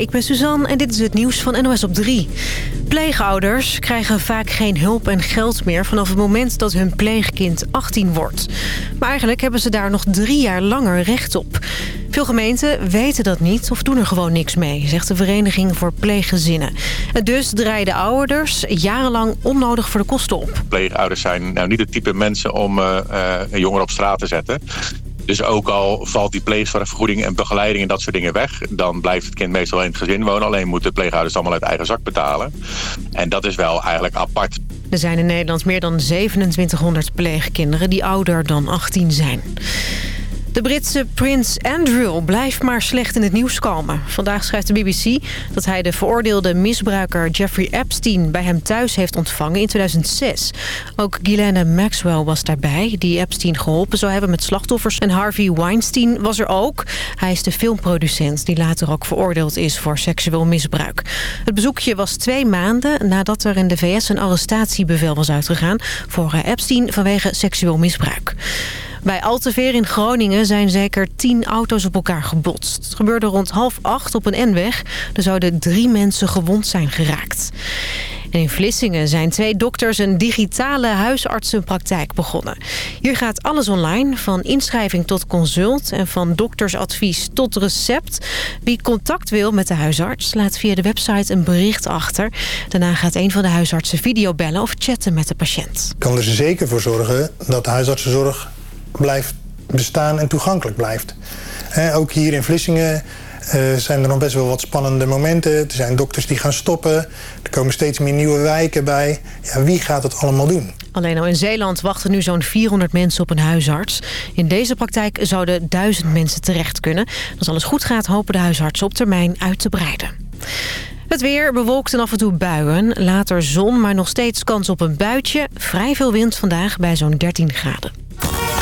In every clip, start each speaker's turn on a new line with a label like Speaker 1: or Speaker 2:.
Speaker 1: Ik ben Suzanne en dit is het nieuws van NOS op 3. Pleegouders krijgen vaak geen hulp en geld meer... vanaf het moment dat hun pleegkind 18 wordt. Maar eigenlijk hebben ze daar nog drie jaar langer recht op. Veel gemeenten weten dat niet of doen er gewoon niks mee... zegt de Vereniging voor Pleeggezinnen. Dus draaien ouders jarenlang onnodig voor de kosten op.
Speaker 2: Pleegouders zijn nou niet het type mensen om uh, uh, jongeren op straat te zetten... Dus ook al valt die pleegzorgvergoeding en begeleiding en dat soort dingen weg... dan blijft het kind meestal in het gezin wonen. Alleen moeten de pleegouders allemaal uit eigen zak betalen. En dat is wel eigenlijk apart.
Speaker 1: Er zijn in Nederland meer dan 2700 pleegkinderen die ouder dan 18 zijn. De Britse prins Andrew blijft maar slecht in het nieuws komen. Vandaag schrijft de BBC dat hij de veroordeelde misbruiker Jeffrey Epstein bij hem thuis heeft ontvangen in 2006. Ook Ghislaine Maxwell was daarbij, die Epstein geholpen zou hebben met slachtoffers. En Harvey Weinstein was er ook. Hij is de filmproducent die later ook veroordeeld is voor seksueel misbruik. Het bezoekje was twee maanden nadat er in de VS een arrestatiebevel was uitgegaan voor Epstein vanwege seksueel misbruik. Bij Alteveer in Groningen zijn zeker tien auto's op elkaar gebotst. Het gebeurde rond half acht op een N-weg. Er zouden drie mensen gewond zijn geraakt. En in Vlissingen zijn twee dokters een digitale huisartsenpraktijk begonnen. Hier gaat alles online, van inschrijving tot consult... en van doktersadvies tot recept. Wie contact wil met de huisarts, laat via de website een bericht achter. Daarna gaat een van de huisartsen videobellen of chatten met de patiënt.
Speaker 3: Ik kan er zeker voor zorgen dat de huisartsenzorg blijft bestaan en toegankelijk blijft. ook hier in Vlissingen uh, zijn er nog best wel wat spannende momenten. Er zijn dokters die gaan stoppen. Er komen steeds meer nieuwe wijken bij. Ja, wie gaat het allemaal doen?
Speaker 1: Alleen al in Zeeland wachten nu zo'n 400 mensen op een huisarts. In deze praktijk zouden duizend mensen terecht kunnen. Als alles goed gaat hopen de huisartsen op termijn uit te breiden. Het weer bewolkt en af en toe buien. Later zon, maar nog steeds kans op een buitje. Vrij veel wind vandaag bij zo'n 13 graden.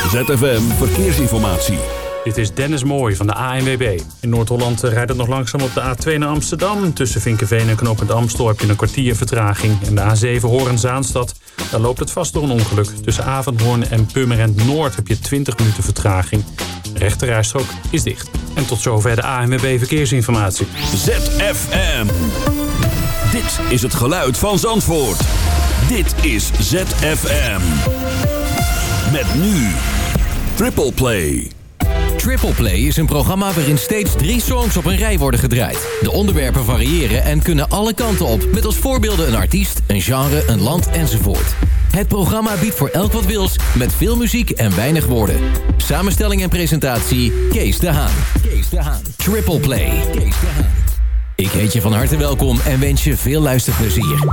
Speaker 4: ZFM Verkeersinformatie.
Speaker 5: Dit is Dennis Mooij van de ANWB. In Noord-Holland rijdt het nog langzaam op de A2 naar Amsterdam. Tussen Vinkenveen en Knooppunt Amstel heb je een kwartier vertraging. En de A7 Horen-Zaanstad, daar loopt het vast door een ongeluk. Tussen Avanhoorn en Purmerend Noord heb je 20 minuten vertraging. De rechterrijstrook is dicht. En tot zover de ANWB Verkeersinformatie.
Speaker 4: ZFM. Dit is het geluid van Zandvoort. Dit is ZFM. Met nu Triple Play.
Speaker 6: Triple Play is een programma waarin steeds drie songs op een rij worden gedraaid. De onderwerpen variëren en kunnen alle kanten op. Met als voorbeelden een artiest, een genre, een land enzovoort. Het programma biedt voor elk wat wils, met veel muziek en weinig woorden. Samenstelling en presentatie, Kees de Haan. Kees de Haan. Triple Play. Kees de Haan. Ik heet je van harte welkom en wens je veel luisterplezier.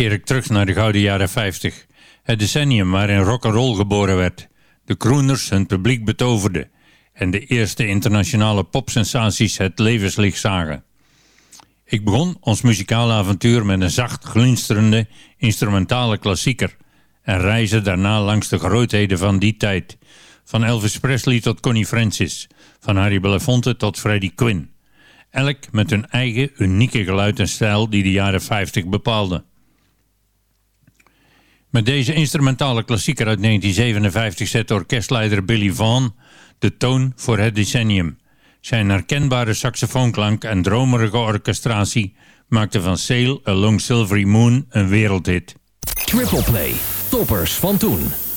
Speaker 7: Keer ik terug naar de gouden jaren 50. Het decennium waarin rock'n'roll geboren werd. De crooners hun publiek betoverden. En de eerste internationale popsensaties het levenslicht zagen. Ik begon ons muzikale avontuur met een zacht glinsterende instrumentale klassieker. En reizen daarna langs de grootheden van die tijd. Van Elvis Presley tot Connie Francis. Van Harry Belafonte tot Freddie Quinn. Elk met hun eigen unieke geluid en stijl die de jaren 50 bepaalden. Met deze instrumentale klassieker uit 1957 zet orkestleider Billy Vaughn de toon voor het decennium. Zijn herkenbare saxofoonklank en dromerige orchestratie maakten van Sail Along Silvery Moon een wereldhit.
Speaker 8: Triple Play, toppers van toen.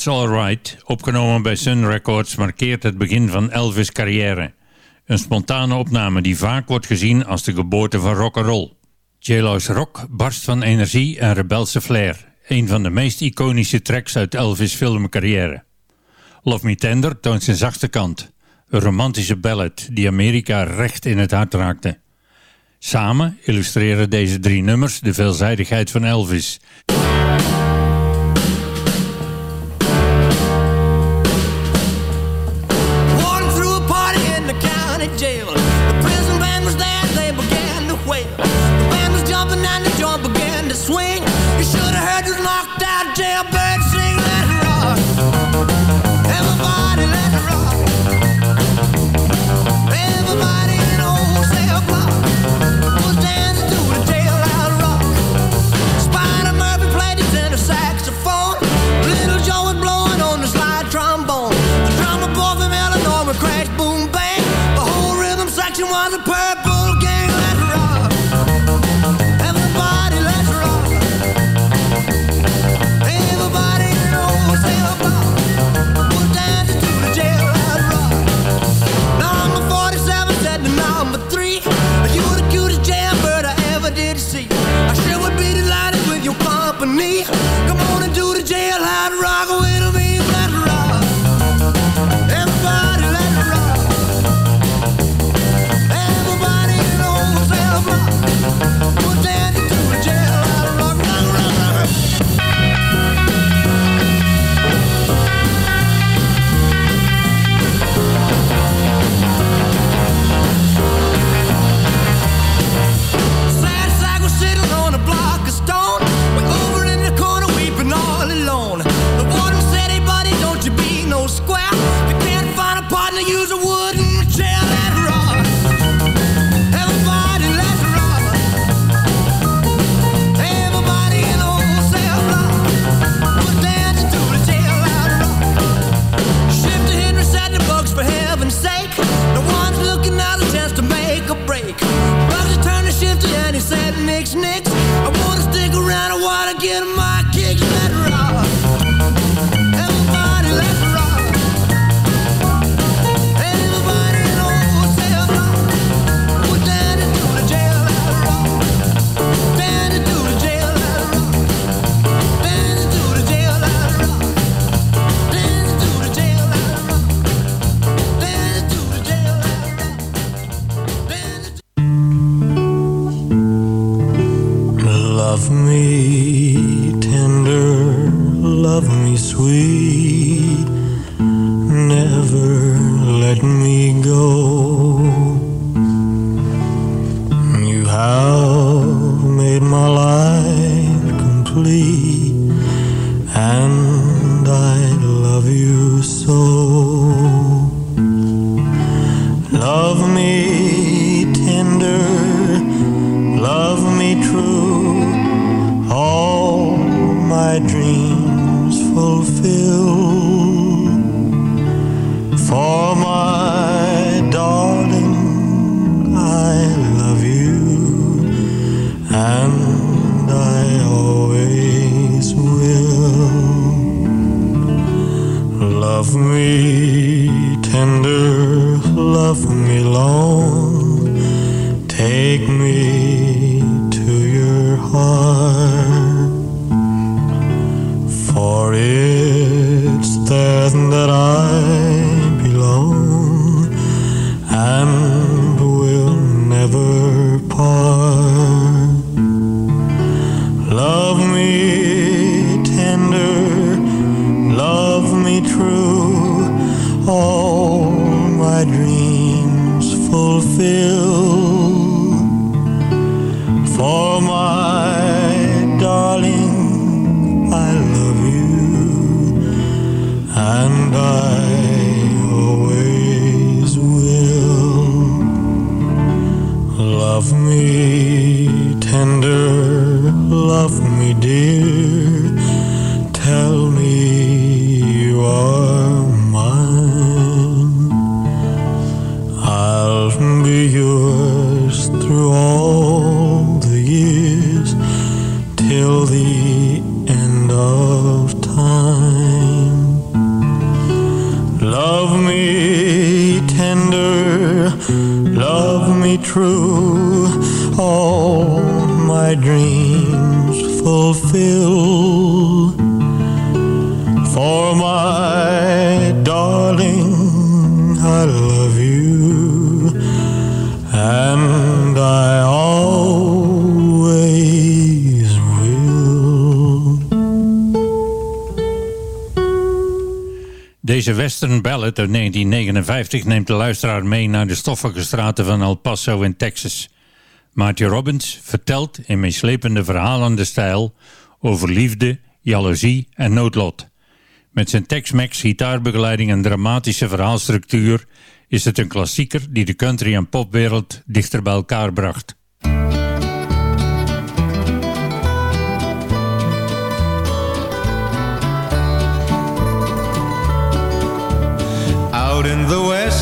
Speaker 7: That's Alright, opgenomen bij Sun Records, markeert het begin van Elvis' carrière. Een spontane opname die vaak wordt gezien als de geboorte van rock'n'roll. J-Lo's rock barst van energie en rebelse flair. Een van de meest iconische tracks uit Elvis' filmcarrière. Love Me Tender toont zijn zachte kant. Een romantische ballad die Amerika recht in het hart raakte. Samen illustreren deze drie nummers de veelzijdigheid van Elvis...
Speaker 9: fulfill. For my darling, I love you, and I always will.
Speaker 7: Deze western ballad uit 1959 neemt de luisteraar mee naar de stoffige straten van El Paso in Texas. Maartje Robbins vertelt in meeslepende verhalende stijl over liefde, jaloezie en noodlot. Met zijn Tex-Mex gitaarbegeleiding en dramatische verhaalstructuur is het een klassieker die de country- en popwereld dichter bij elkaar bracht.
Speaker 10: Out in the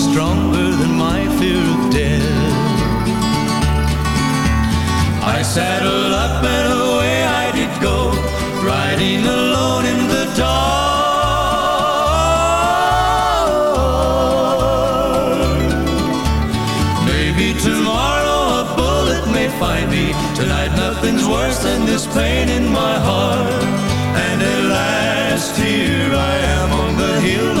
Speaker 10: Stronger than my fear of death. I saddled up and away I did go, riding alone in the dark. Maybe tomorrow a bullet may find me. Tonight nothing's worse than this pain in my heart. And at last here I am on the hill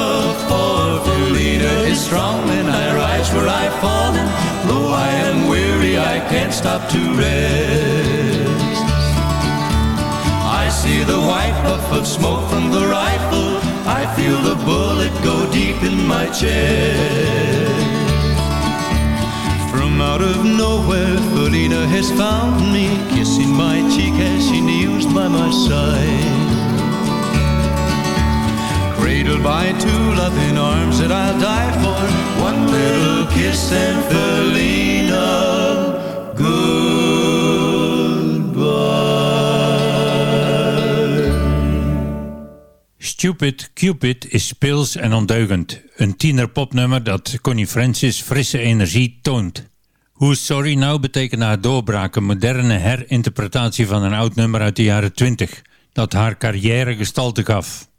Speaker 10: for Felina is strong, and I rise where I've fallen. Though I am weary, I can't stop to rest. I see the white puff of smoke from the rifle. I feel the bullet go deep in my chest. From out of nowhere, Felina has found me, kissing my cheek as she kneels by my side. Cradled by two loving arms that I'll die for. One little kiss and Felina, goodbye.
Speaker 7: Stupid Cupid is speels en ondeugend. Een tienerpopnummer dat Connie Francis frisse energie toont. Who's Sorry Now betekent haar doorbraak een moderne herinterpretatie van een oud nummer uit de jaren 20 dat haar carrière gestalte gaf.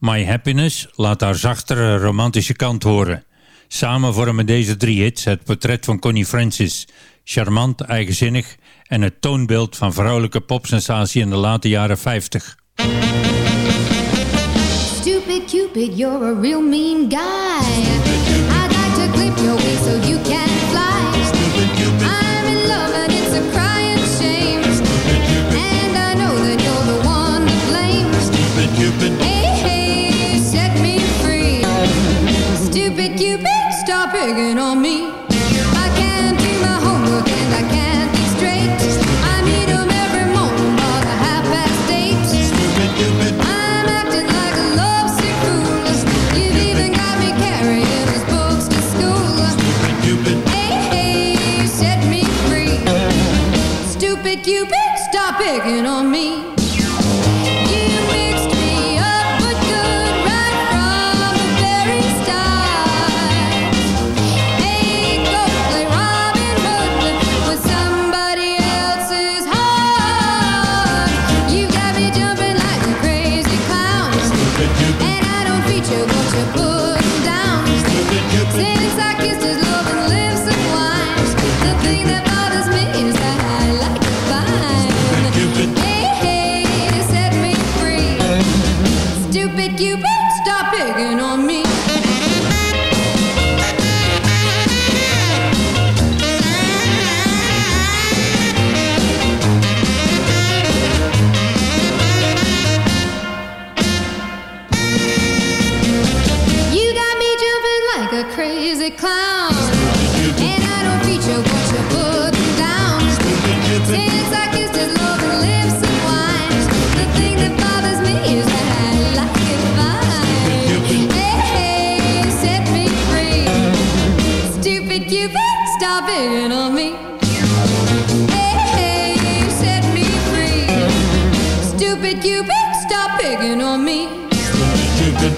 Speaker 7: My Happiness laat haar zachtere romantische kant horen. Samen vormen deze drie hits het portret van Connie Francis. Charmant, eigenzinnig en het toonbeeld van vrouwelijke popsensatie in de late jaren 50.
Speaker 11: Stupid Cupid, you're a real mean guy. I'd like to clip your wings so you can Who's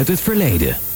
Speaker 11: uit het verleden.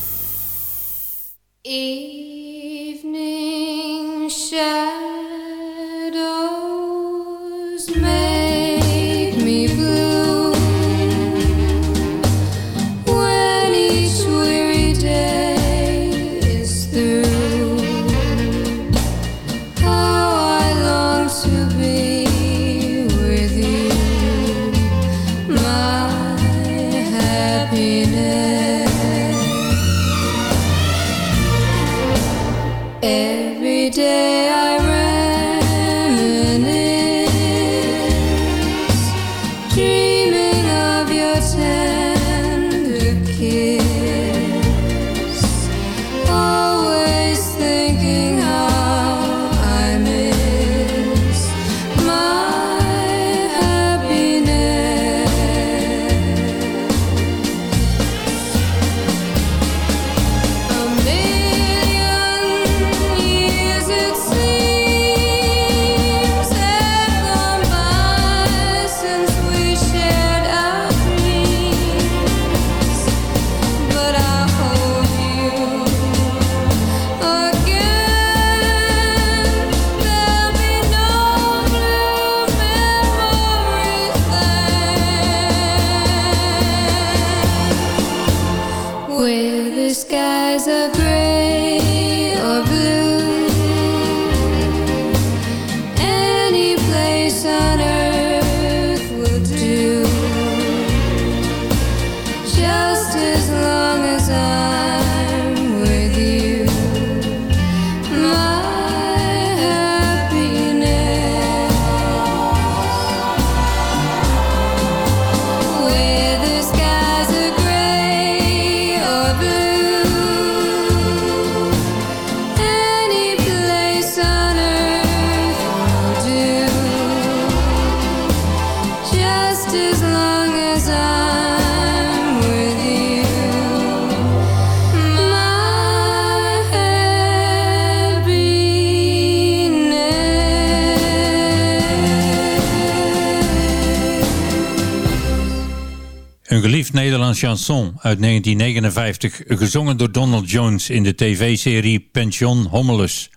Speaker 7: chanson uit 1959, gezongen door Donald Jones in de tv-serie Pension Hommelus.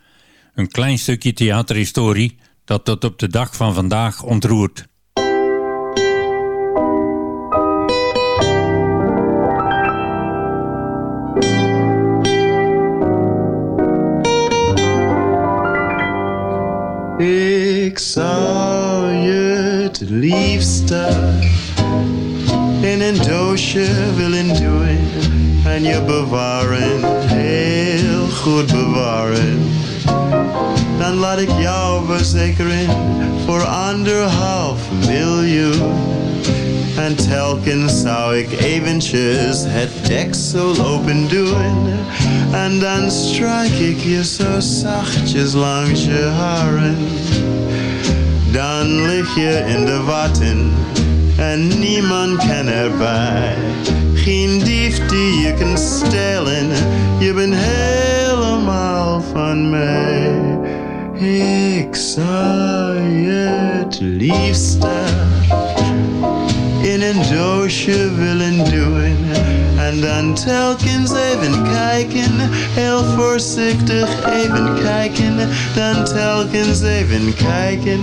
Speaker 7: Een klein stukje theaterhistorie dat tot op de dag van vandaag ontroert.
Speaker 10: Ik zou je het liefste doosje willen doen en je bewaren, heel goed bewaren. Dan laat ik jou verzekeren voor anderhalf miljoen. En telkens zou ik eventjes het deksel open doen. En dan strijk ik je zo zachtjes langs je haren. Dan lig je in de watten en niemand kan erbij. Geen dief die je kan stelen, je bent helemaal van mij. Ik zou je het liefste in een doosje willen doen. En dan telkens even kijken, heel voorzichtig even kijken. Dan telkens even kijken.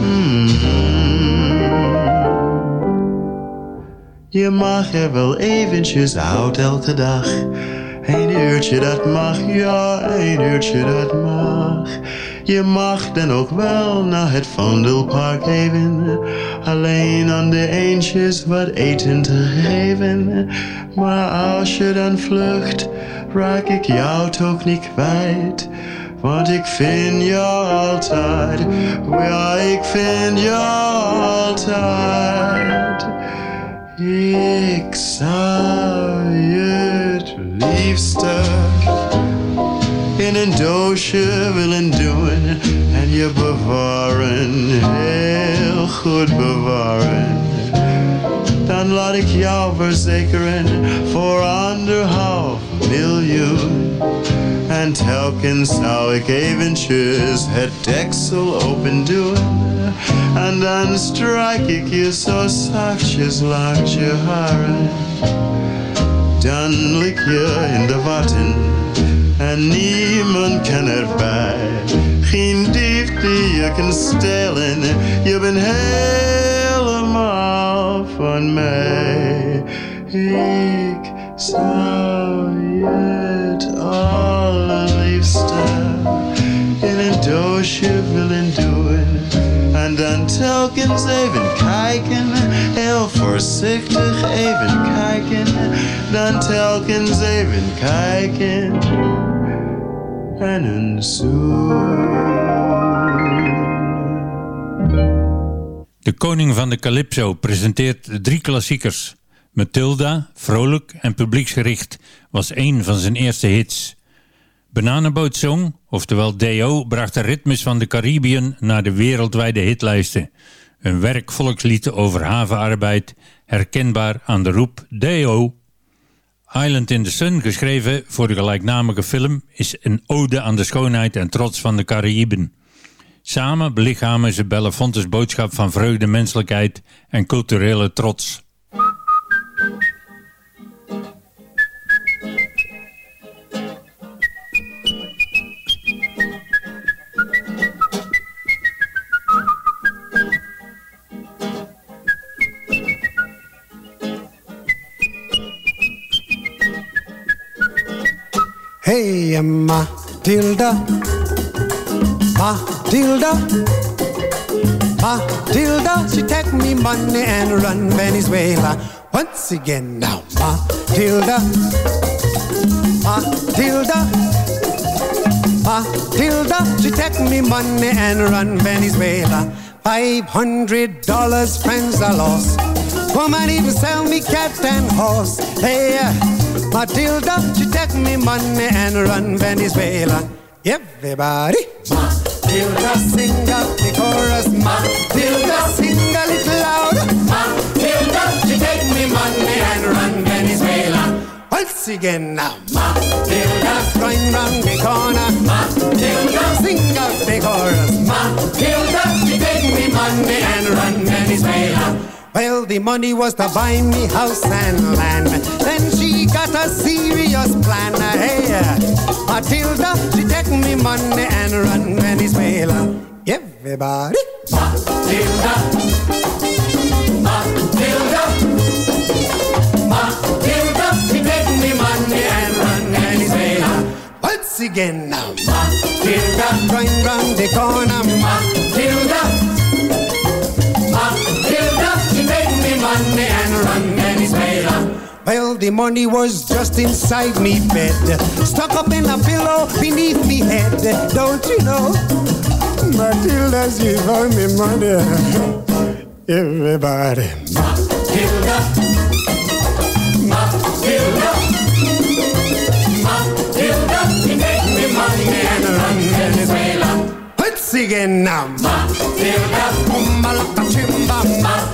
Speaker 10: Mm. Je mag er wel eventjes uit elke dag. Een uurtje dat mag, ja, een uurtje dat mag. Je mag dan ook wel naar het Vondelpark even. Alleen aan de eentjes wat eten te geven. Maar als je dan vlucht, raak ik jou toch niet kwijt. Want ik vind jou altijd, ja, ik vind jou altijd. Ik zou je het in een doosje willen doen en je bewaren, heel goed bewaren. Dan laat ik jou verzekeren voor anderhalf miljoen. En telkens zou ik eventjes het deksel open doen. En dan strijk ik je zo zachtjes langs je haren. Dan lig je in de watten en niemand kan erbij. Geen dief die je kan stelen, je bent helemaal van mij. Ik zou je En dan telkens even kijken, heel voorzichtig even kijken. Dan telkens even kijken en een zoen.
Speaker 7: De koning van de Calypso presenteert drie klassiekers. Matilda, vrolijk en publieksgericht, was een van zijn eerste hits. Bananenboot Song, oftewel D.O., bracht de ritmes van de Caribbean naar de wereldwijde hitlijsten. Een werk volkslied over havenarbeid, herkenbaar aan de roep D.O. Island in the Sun, geschreven voor de gelijknamige film, is een ode aan de schoonheid en trots van de Caraïben. Samen belichamen ze Belafonte's boodschap van vreugde, menselijkheid en culturele trots.
Speaker 12: Hey, Matilda, Matilda, Matilda, she take me money and run Venezuela. Once again now, Matilda, Matilda, Matilda, she take me money and run Venezuela. Five hundred dollars, friends are lost. Woman even sell me cat and horse. Hey, Matilda, she take me money and run Venezuela. Everybody, Matilda, sing up the chorus. Matilda, sing a little louder. Matilda, she take me money and run Venezuela. Once again now, Matilda, going round the corner. Matilda, sing up the chorus. Matilda, she take me money and run Venezuela. Well, the money was to buy me house and land. Then she got a serious plan. Hey, uh, Matilda, she take me money and run Venezuela. Everybody. Matilda. Matilda. Matilda, she take me money and run Venezuela. Once again now. Matilda. Going round the corner. Matilda. Matilda, she take me money and run. Well, the money was just inside me bed, stuck up in a pillow beneath me head. Don't you know? Matilda's giving me money. Everybody. Matilda. Matilda. Matilda. You take me money and run Venezuela. Once again now. Matilda. Umbalaka chimba. Matilda.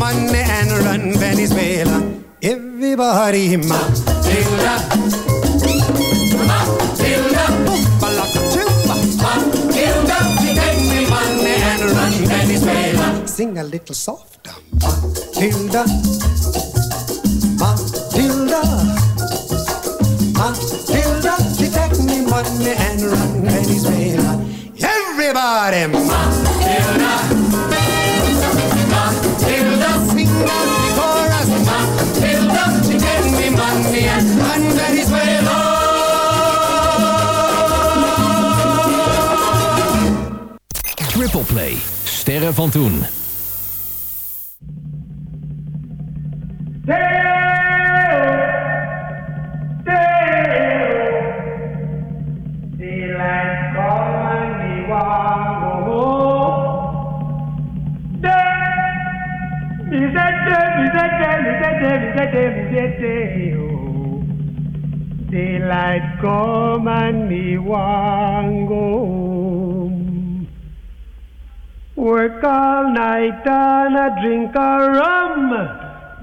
Speaker 12: money and run Venezuela. Everybody Matilda, Matilda, Matilda, she take me money and run Venezuela. Sing a little softer, Matilda, Matilda, Matilda, she take me money and run Venezuela. Everybody, Matilda.
Speaker 8: Triple Play. Sterren van toen.
Speaker 13: Daylight come and me want go Work all night and a drink a rum.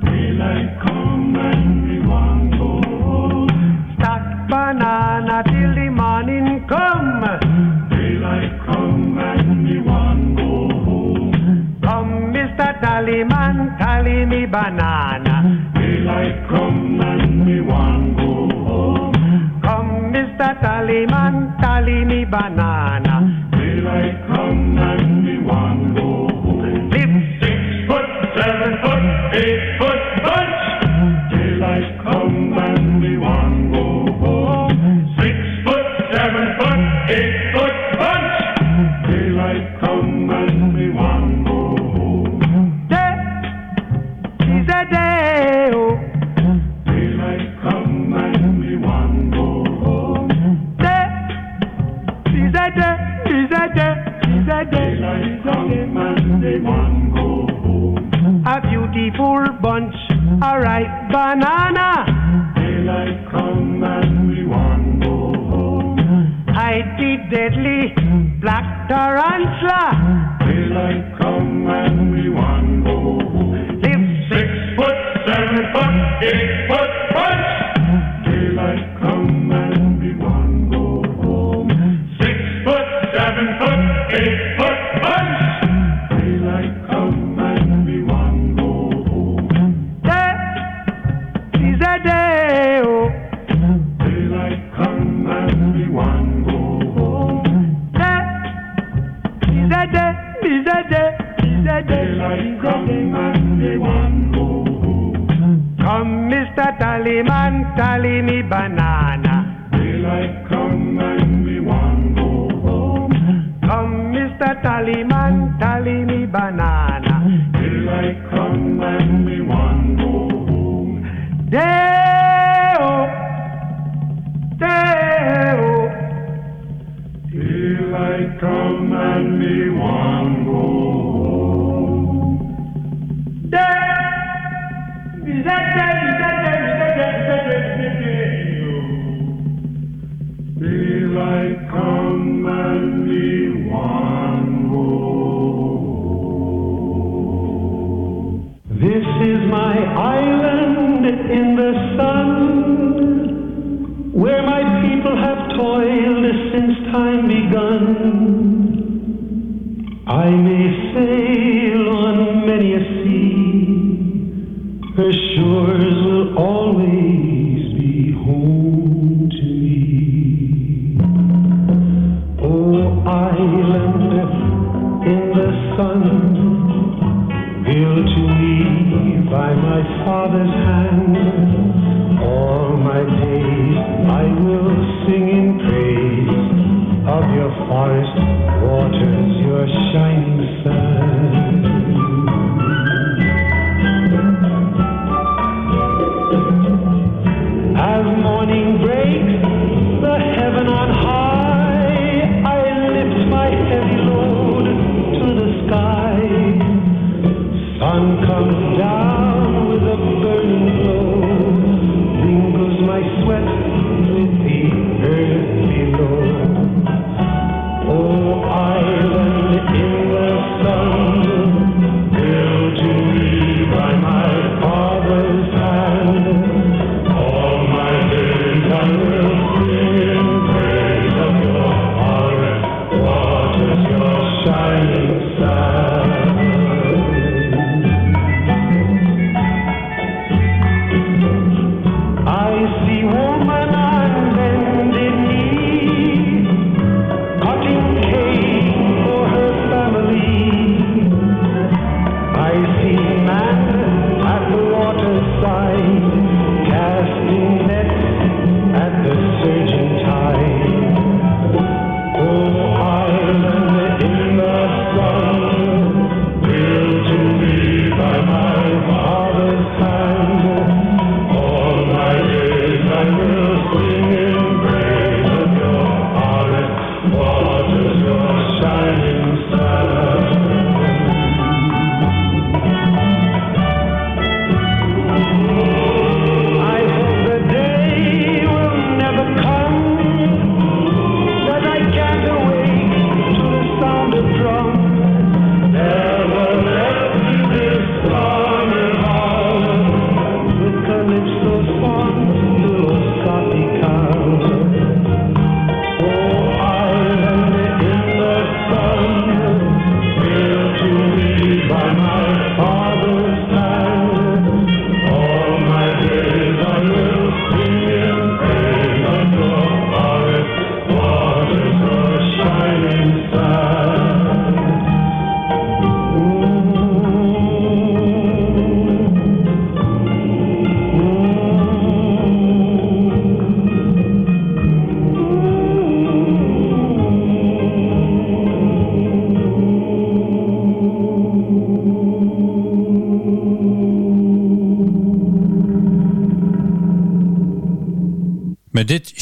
Speaker 13: Daylight come and we want go home. Stack banana till the morning come. Daylight come and we want go home. Come, Mr. Tallyman, tally me banana. Daylight come and we want go home. Come, Mr. Tallyman, tally me banana. Daylight come and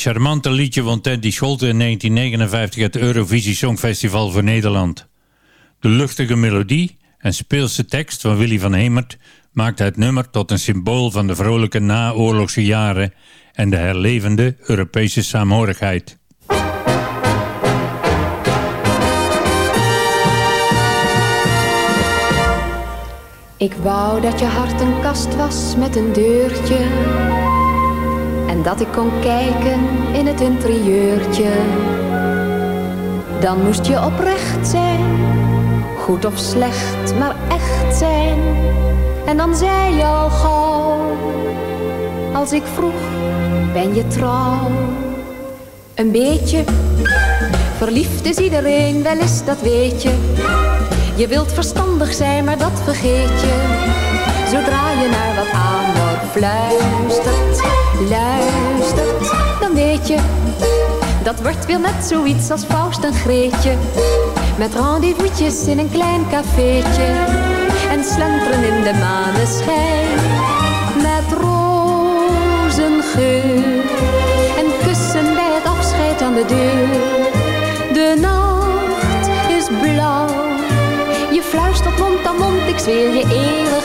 Speaker 7: charmante liedje won Teddy Scholte in 1959 het Eurovisie Songfestival voor Nederland. De luchtige melodie en speelse tekst van Willy van Hemert maakte het nummer tot een symbool van de vrolijke naoorlogse jaren en de herlevende Europese saamhorigheid.
Speaker 14: Ik wou dat je hart een kast was met een deurtje. En dat ik kon kijken in het interieurtje. Dan moest je oprecht zijn, goed of slecht, maar echt zijn. En dan zei je al gauw, als ik vroeg, ben je trouw? Een beetje, verliefd is iedereen, wel eens dat weet je. Je wilt verstandig zijn, maar dat vergeet je. Zodra je naar wat amor fluistert, luistert, dan weet je. Dat wordt weer net zoiets als Faust en Greetje. Met rendezvous'tjes in een klein cafeetje. En slenteren in de maneschijn. Met rozengeur. En kussen bij het afscheid aan de deur. De nacht is blauw. Je fluistert mond aan mond, ik zweer je eeuwig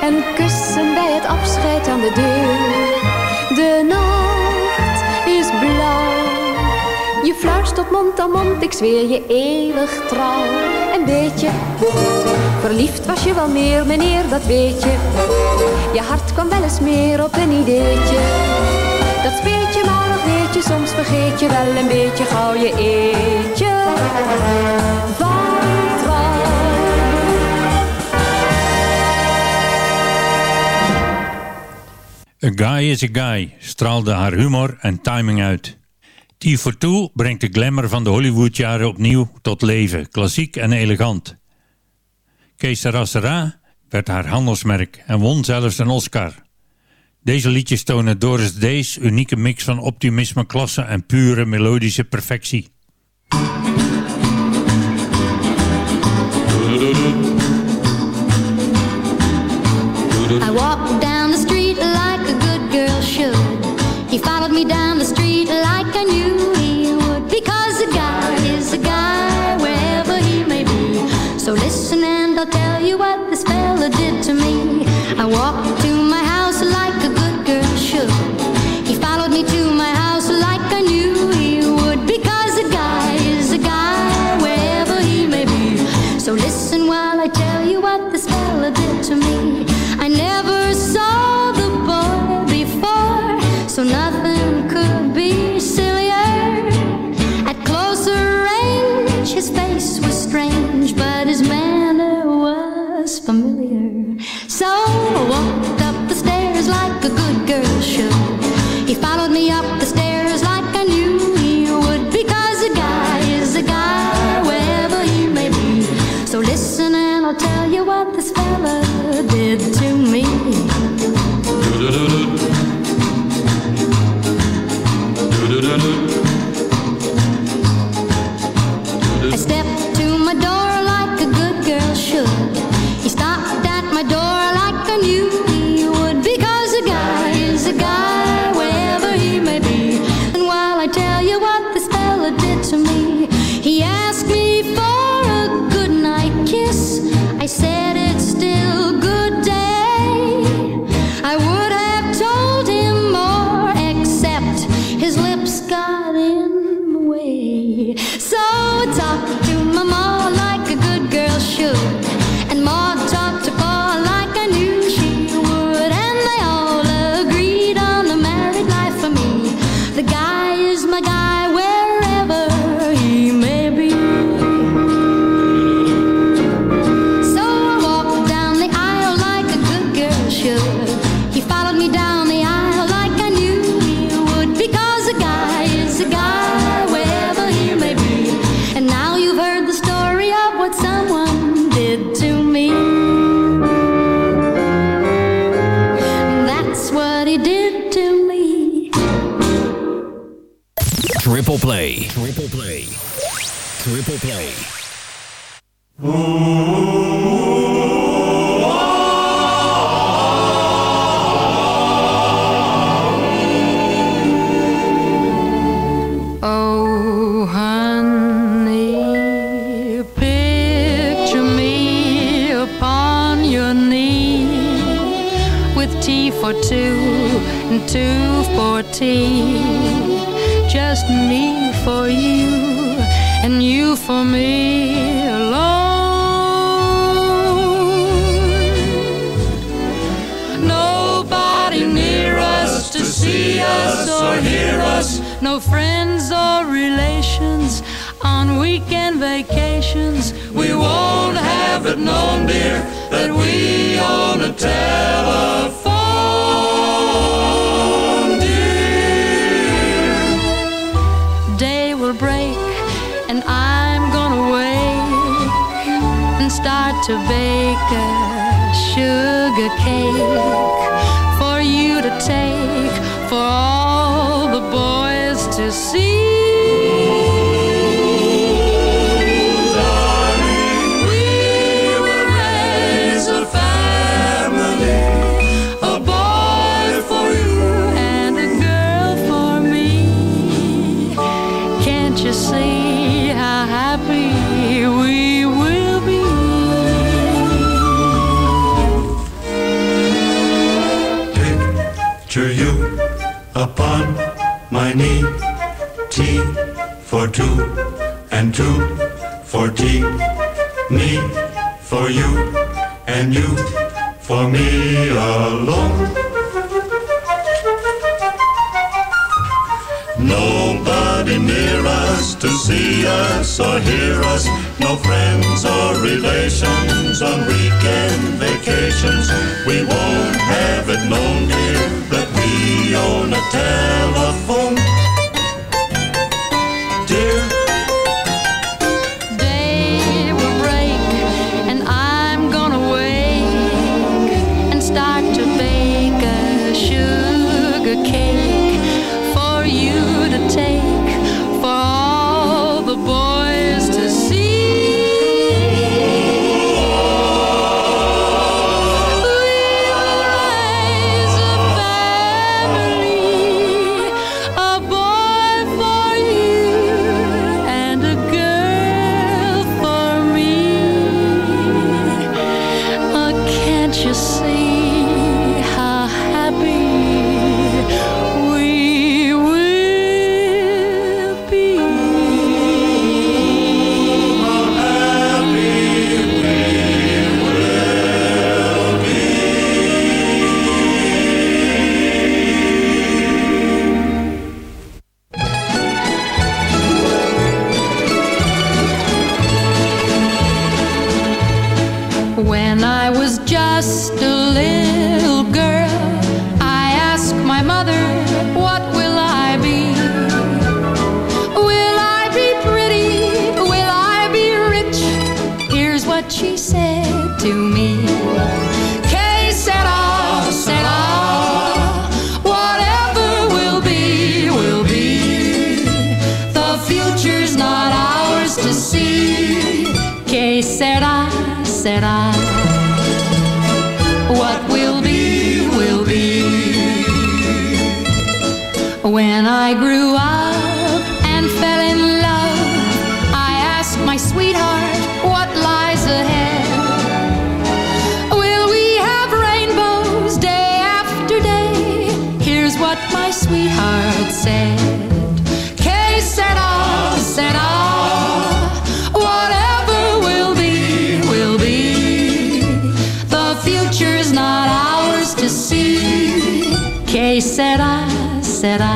Speaker 14: en kussen bij het afscheid aan de deur. De nacht is blauw, je fluistert mond aan mond, ik zweer je eeuwig trouw. En weet je, verliefd was je wel meer, meneer, dat weet je. Je hart kwam wel eens meer op een ideetje. Dat speet je maar nog weet je, soms vergeet je wel een beetje gauw je eetje. Van
Speaker 11: A Guy is a Guy straalde haar humor en timing uit. T for Two brengt de glamour van de Hollywoodjaren opnieuw tot leven, klassiek en elegant. Kesarasera werd haar handelsmerk en won zelfs een Oscar. Deze liedjes tonen Doris Day's unieke mix van optimisme, klasse en pure melodische perfectie.
Speaker 6: Triple play. Triple play. Triple play.
Speaker 15: Ooh. T for two, and two for T. Me for you, and you for me alone. Nobody near us to see us or hear us. No friends or relations on weekend vacations. We won't have it known, dear, that we own a telephone.
Speaker 11: I grew up and fell in love, I asked my sweetheart what lies ahead. Will we have rainbows day after day? Here's what my sweetheart said. Que sera, sera. Whatever will be, will be. The future's not ours to see. Que sera, sera.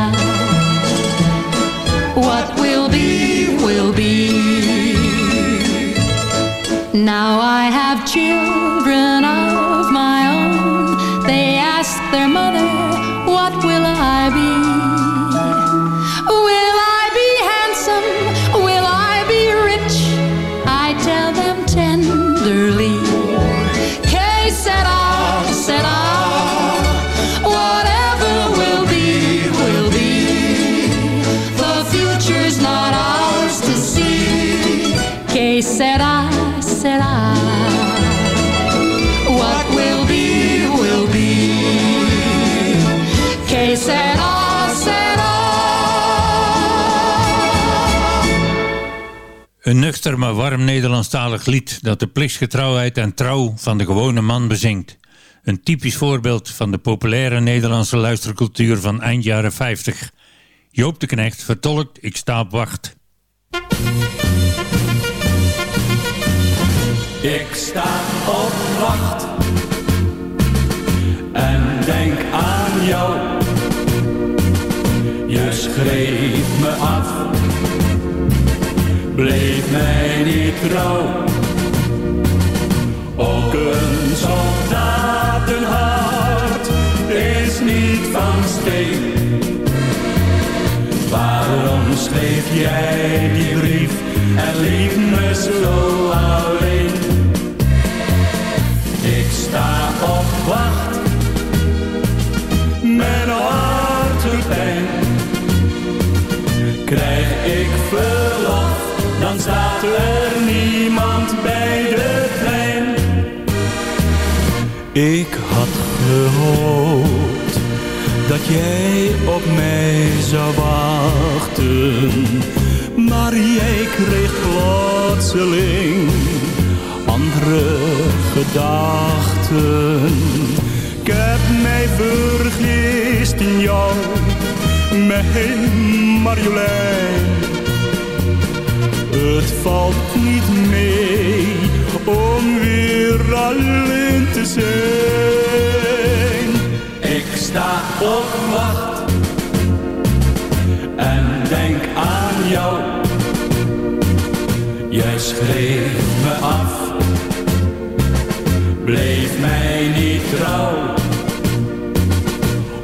Speaker 7: Nuchter maar warm Nederlandstalig lied dat de plichtsgetrouwheid en trouw van de gewone man bezingt. Een typisch voorbeeld van de populaire Nederlandse luistercultuur van eind jaren 50. Joop de Knecht vertolkt Ik sta op wacht.
Speaker 16: ik sta op wacht en denk aan jou. Je schreef me af, bleef mij niet trouw. Ook een soldatenhart is niet van steen. Waarom schreef jij die brief en liet me zo alleen? Ik sta op wacht, mijn hartepijn. Krijg ik verlof, dan staat er niemand bij de trein. Ik had gehoopt dat jij op mij zou wachten. Maar jij kreeg plotseling andere gedachten. Ik heb mij vergist in jou, mijn Marjolein. Het valt niet mee om weer alleen te zijn. Ik sta op wacht en denk aan jou. Jij schreef me af, bleef mij niet trouw.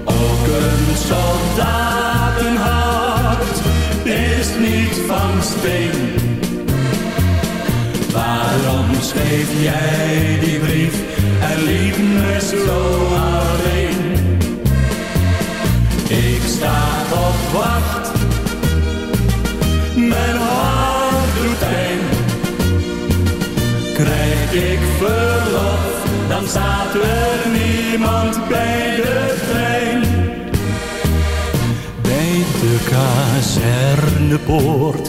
Speaker 16: Ook een soldatenhart is niet van steen. Waarom schreef jij die brief en liet me zo alleen? Ik sta op wacht, mijn hart doet pijn. Krijg ik verlof, dan staat er niemand bij de trein. Bij de kazernepoort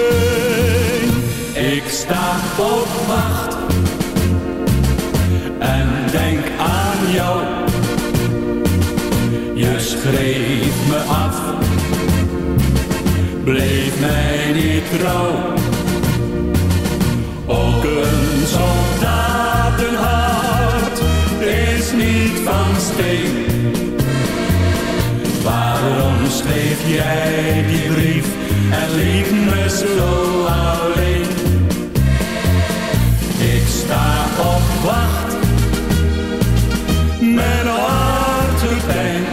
Speaker 16: Ik sta op wacht en denk aan jou. Je schreef me af, bleef mij niet trouw. Ook een soldatenhart is niet van steen. Waarom schreef jij die brief en liet me zo alleen? Ik sta op wacht, mijn hart doet pijn.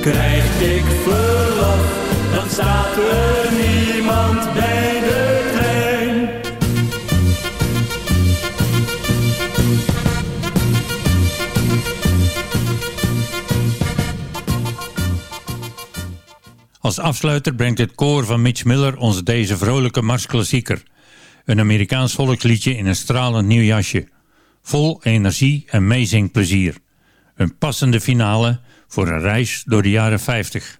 Speaker 16: Krijg ik verlof, dan staat er niemand bij de trein.
Speaker 17: Als afsluiter brengt het koor van Mitch Miller ons deze vrolijke marsklassieker. Een Amerikaans volksliedje in een stralend nieuw jasje. Vol energie en meezingplezier. Een passende finale voor een reis door de jaren 50.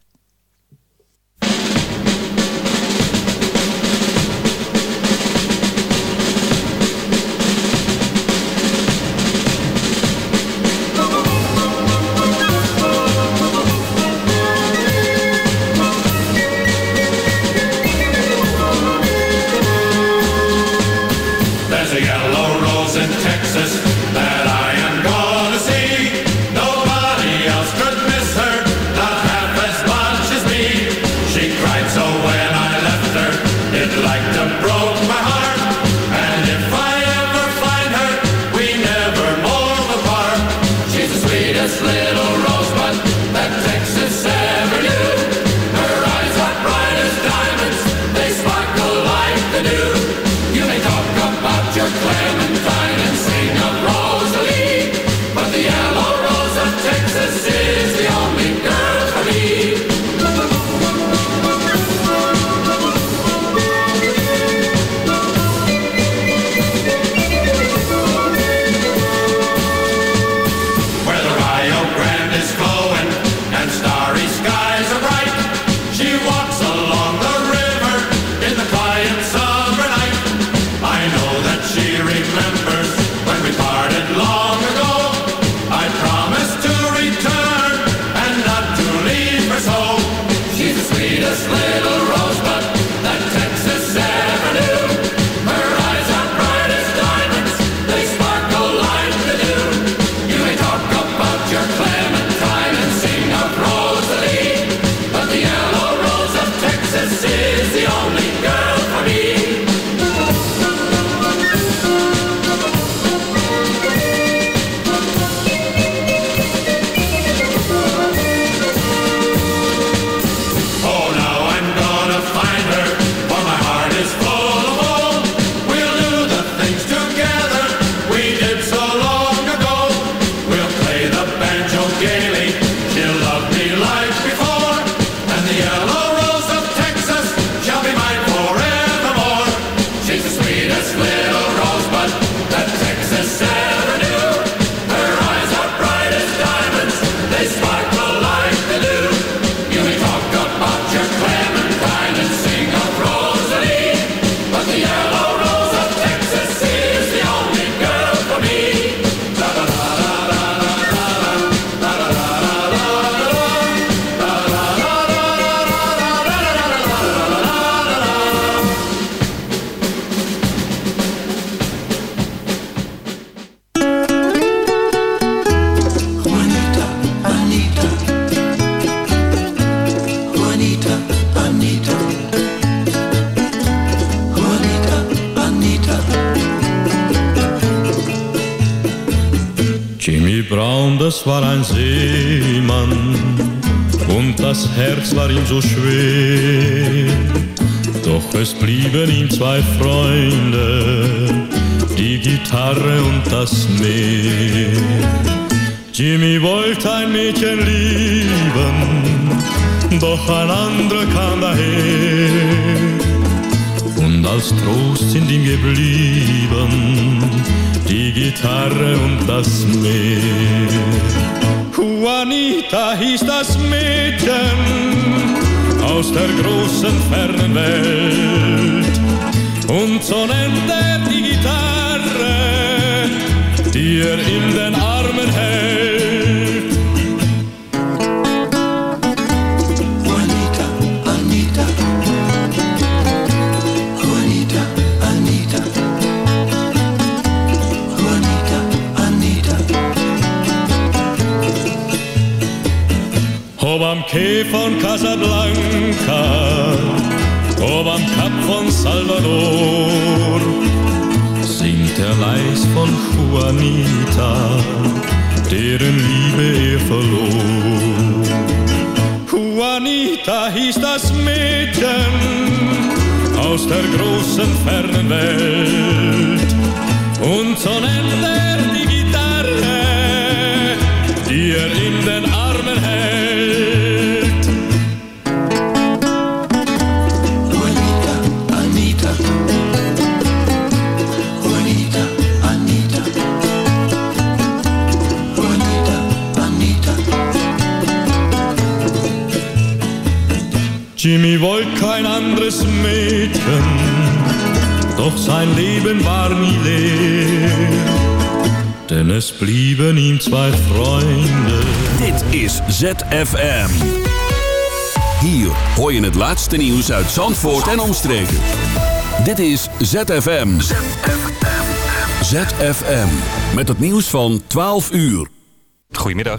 Speaker 18: war ein Seemann und das Herz war ihm so schwer. Doch es blieben ihm zwei Freunde, die Gitarre und das Meer. Jimmy wollte ein Mädchen lieben, doch ein anderer kam daher. Als Trost sind ihm geblieben die Gitarre und das Meer. Juanita hieß das Mädchen aus der großen fernen Welt. Und so nennt er die Gitarre, die er in den Armen hält. Am Quai von Casablanca, ob am Kap von Salvador, singt er leis von Juanita, deren Liebe er verlor. Juanita hieß das Mädchen aus der großen fernen Welt. Und so nennt er die Gitarre, die er in den Armen hält. Jimmy wollte kein anderes Mädchen, doch sein Leben war nie leer. Denn es blieben ihm zwei Freunde.
Speaker 19: Dit is ZFM. Hier hoor je het laatste nieuws uit Zandvoort en omstreken. Dit is ZFM. ZFM. Met het nieuws van 12 uur.
Speaker 20: Goedemiddag,